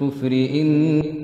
كفر إن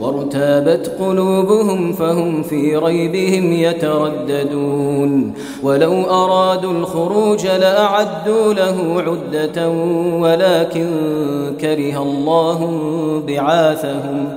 وارتابت قلوبهم فهم في ريبهم يترددون. ولو أرادوا الخروج لأعدوا له عدة ولكن كره الله بعاثهم.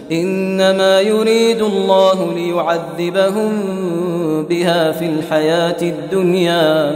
إنما يريد الله ليعذبهم بها في الحياة الدنيا.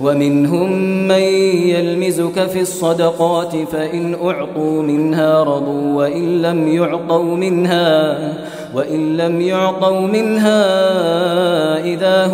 ومنهم من يلمزك في الصدقات فإن أعطوا منها رضوا وإن لم يعطوا منها وإن لم يعطوا منها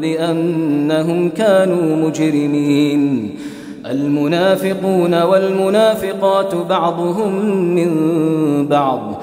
بأنهم كانوا مجرمين. المنافقون والمنافقات بعضهم من بعض.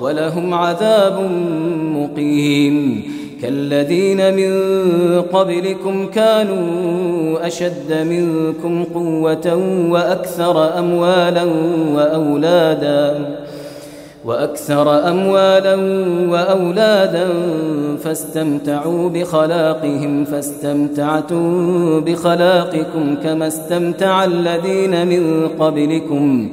ولهم عذاب مقيم. كالذين من قبلكم كانوا أشد منكم قوة وأكثر أموالا وأولادا وأكثر أموالا وأولادا فاستمتعوا بخلاقهم فاستمتعتم بخلاقكم كما استمتع الذين من قبلكم.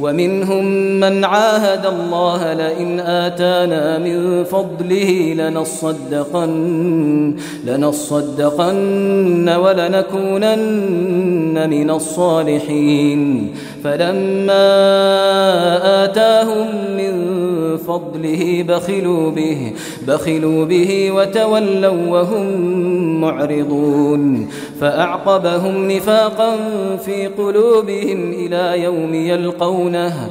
ومنهم من عاهد الله لئن آتانا من فضله لنصدقن لنصدقن ولنكونن من الصالحين. فلما آتاهم من فضله بخلوا به بخلوا به وتولوا وهم معرضون. فأعقبهم نفاقا في قلوبهم إلى يوم يلقونه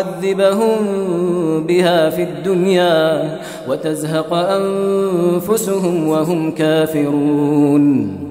يعذبهم بها في الدنيا وتزهق أنفسهم وهم كافرون.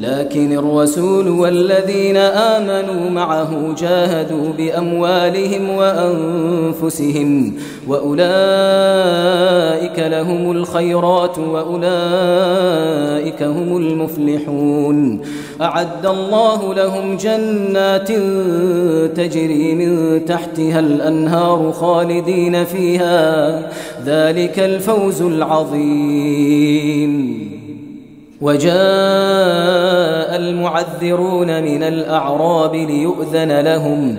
لكن الرسول والذين آمنوا معه جاهدوا بأموالهم وأنفسهم وأولئك لهم الخيرات وأولئك هم المفلحون. أعد الله لهم جنات تجري من تحتها الأنهار خالدين فيها. ذلك الفوز العظيم. وجاء المعذرون من الأعراب ليؤذن لهم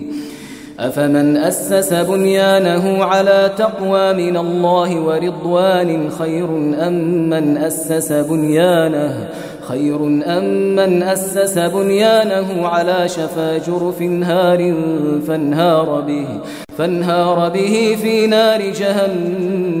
أفمن أسس بنيانه على تقوى من الله ورضوان خير أم من أسس بنيانه؟ خير أم من أسس بنيانه على شفا جرف هار فانهار به فانهار به في نار جهنم.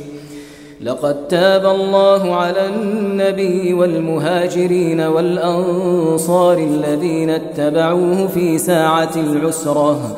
لقد تاب الله على النبي والمهاجرين والأنصار الذين اتبعوه في ساعة العسرة.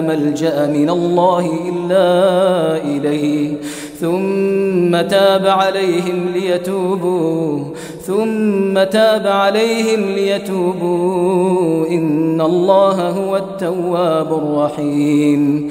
ملجأ من الله إلا إليه. ثم تاب عليهم ليتوبوا. ثم تاب عليهم ليتوبوا. إن الله هو التواب الرحيم.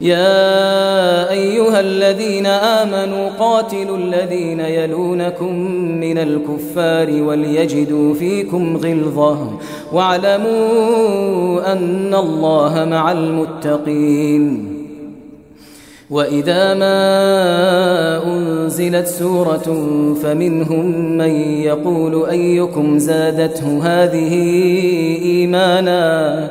يا أيها الذين آمنوا قاتلوا الذين يلونكم من الكفار وليجدوا فيكم غلظة واعلموا أن الله مع المتقين. وإذا ما أنزلت سورة فمنهم من يقول أيكم زادته هذه إيمانا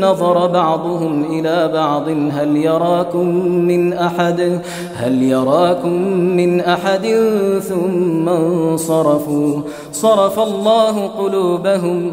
نظر بعضهم إلى بعض. هل يراكم من أحد؟ هل يراكم من أحد؟ ثم انصرفوا. صرف الله قلوبهم.